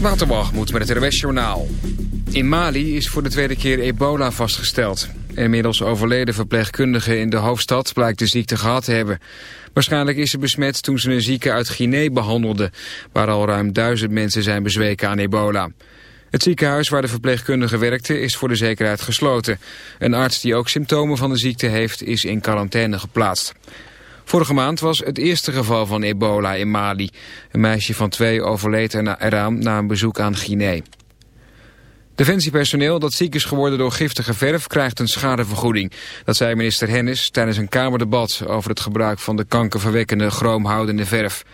Waterwalgemoed met het RWS Journaal. In Mali is voor de tweede keer ebola vastgesteld. Inmiddels overleden verpleegkundige in de hoofdstad blijkt de ziekte gehad te hebben. Waarschijnlijk is ze besmet toen ze een zieke uit Guinea behandelde... waar al ruim duizend mensen zijn bezweken aan ebola. Het ziekenhuis waar de verpleegkundige werkte is voor de zekerheid gesloten. Een arts die ook symptomen van de ziekte heeft is in quarantaine geplaatst. Vorige maand was het eerste geval van ebola in Mali. Een meisje van twee overleed eraan na een bezoek aan Guinea. Defensiepersoneel dat ziek is geworden door giftige verf krijgt een schadevergoeding. Dat zei minister Hennis tijdens een Kamerdebat over het gebruik van de kankerverwekkende chroomhoudende verf.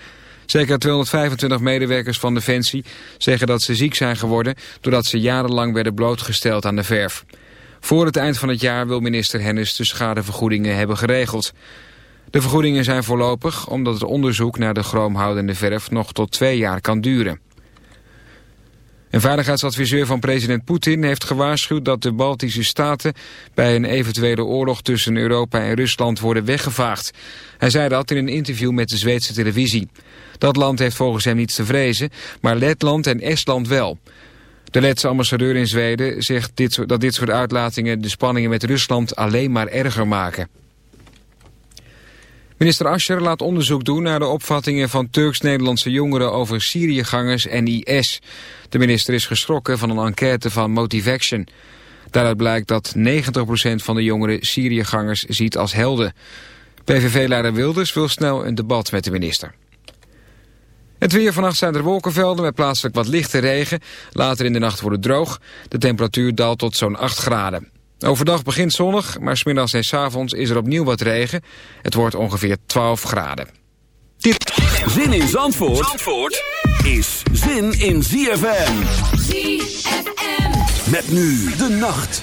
Zeker 225 medewerkers van Defensie zeggen dat ze ziek zijn geworden doordat ze jarenlang werden blootgesteld aan de verf. Voor het eind van het jaar wil minister Hennis de schadevergoedingen hebben geregeld. De vergoedingen zijn voorlopig omdat het onderzoek naar de chroomhoudende verf nog tot twee jaar kan duren. Een veiligheidsadviseur van president Poetin heeft gewaarschuwd dat de Baltische Staten bij een eventuele oorlog tussen Europa en Rusland worden weggevaagd. Hij zei dat in een interview met de Zweedse televisie. Dat land heeft volgens hem niets te vrezen, maar Letland en Estland wel. De Letse ambassadeur in Zweden zegt dit, dat dit soort uitlatingen de spanningen met Rusland alleen maar erger maken. Minister Ascher laat onderzoek doen naar de opvattingen van Turks-Nederlandse jongeren over Syriëgangers en IS. De minister is geschrokken van een enquête van Motivaction. Daaruit blijkt dat 90% van de jongeren Syriëgangers ziet als helden. PVV-leider Wilders wil snel een debat met de minister. Het weer vannacht zijn er wolkenvelden met plaatselijk wat lichte regen. Later in de nacht wordt het droog. De temperatuur daalt tot zo'n 8 graden. Overdag begint zonnig, maar smiddags en s avonds is er opnieuw wat regen. Het wordt ongeveer 12 graden. Dit. Zin in Zandvoort, Zandvoort is zin in ZFM. ZFM. Met nu de nacht.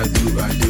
I do, I do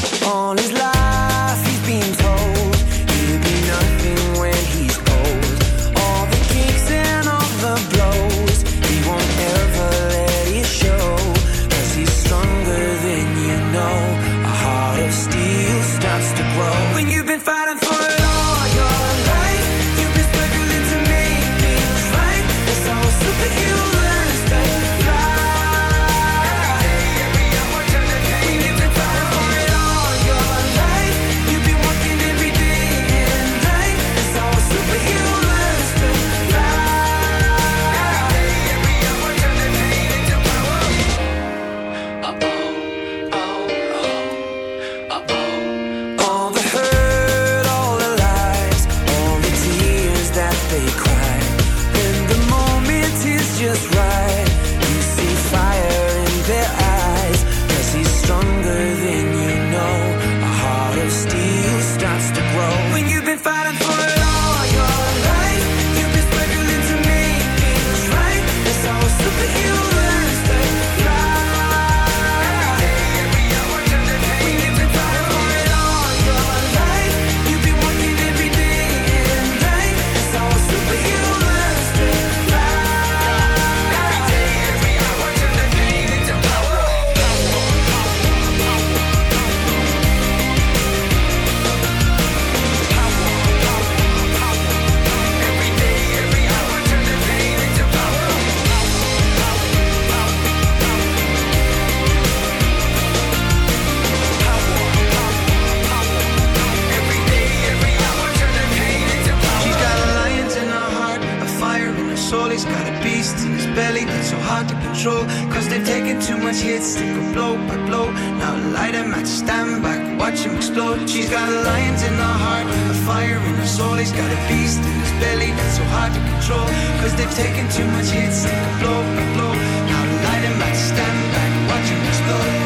explode. She's got lion's in her heart, a fire in her soul. He's got a beast in his belly that's so hard to control. Cause they've taken too much hits and blow by blow. Now light him back, stand back, watch him explode.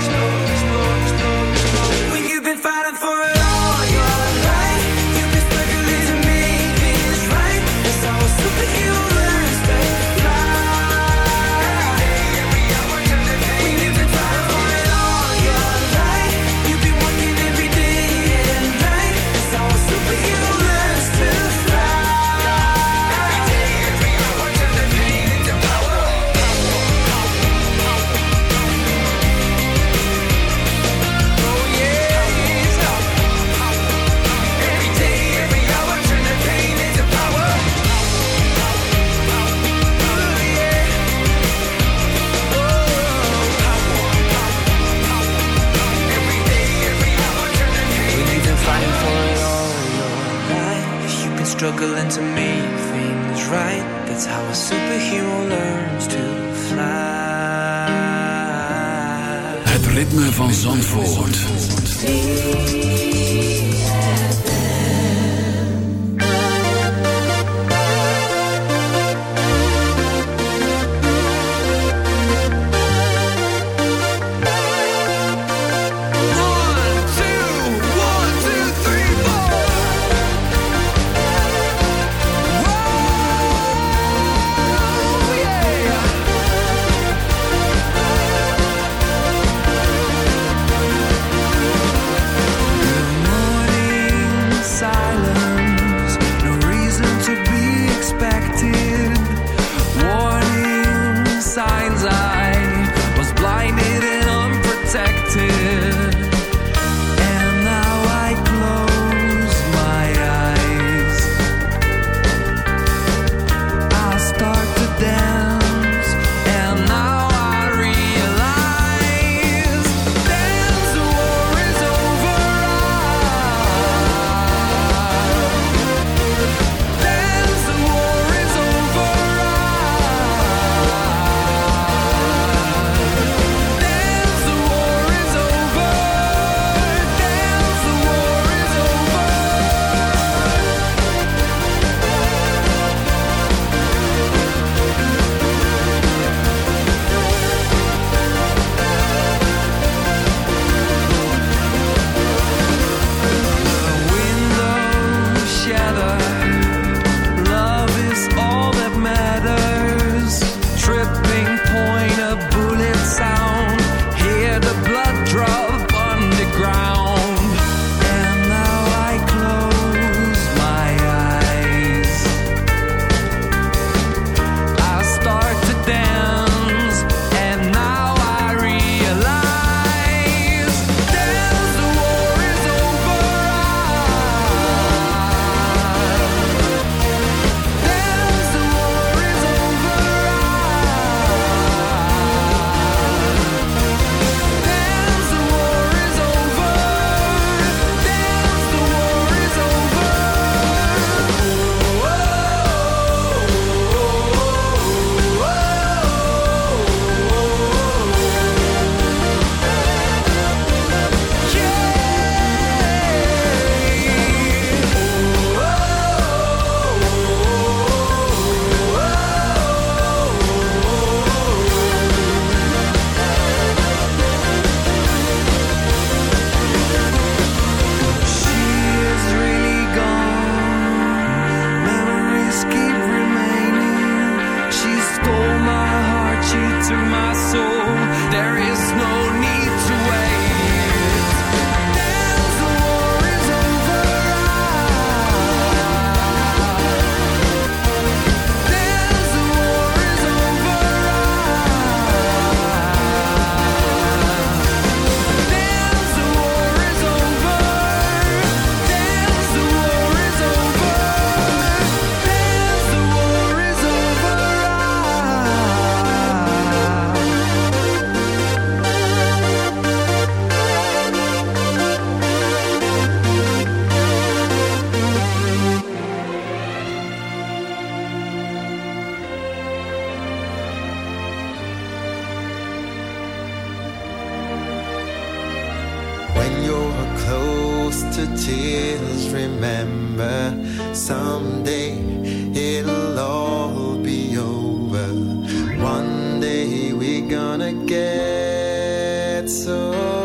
One day we're gonna get so